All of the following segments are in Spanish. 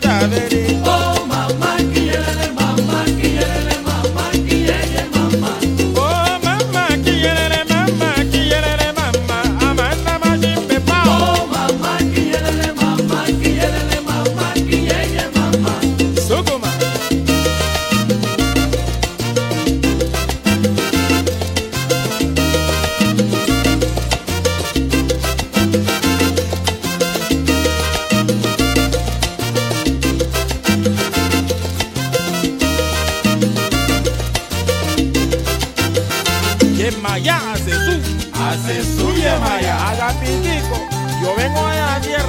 tabere. Maya hace su, hace suya Maya, haga piquico, yo vengo de la tierra.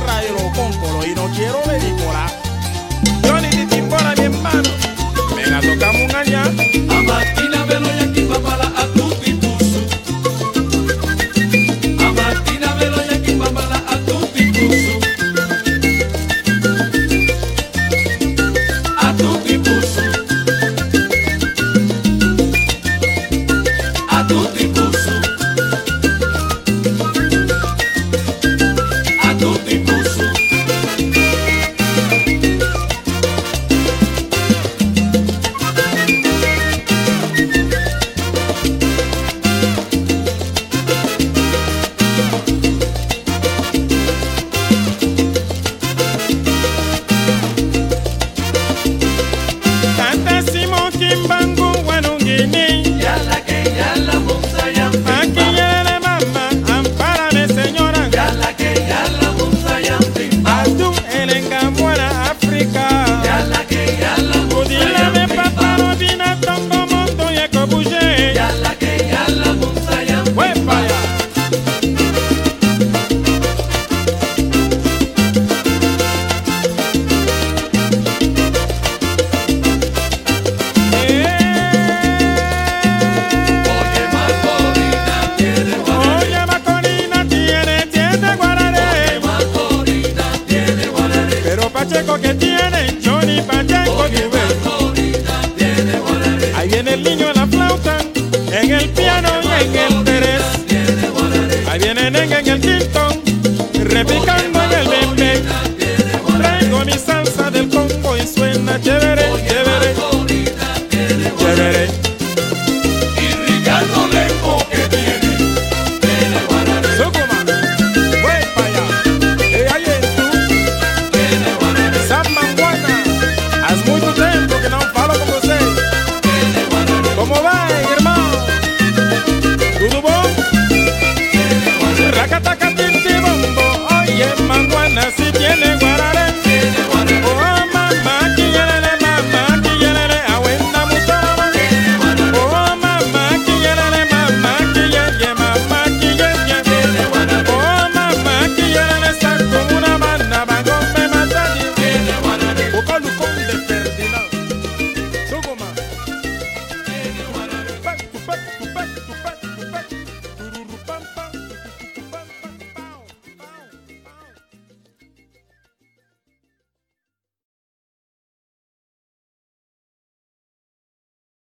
Significant